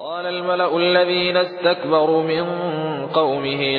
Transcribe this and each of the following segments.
قال الملأ الذين استكبروا من قومه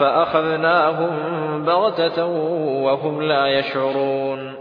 فأخذناهم بغتة وهم لا يشعرون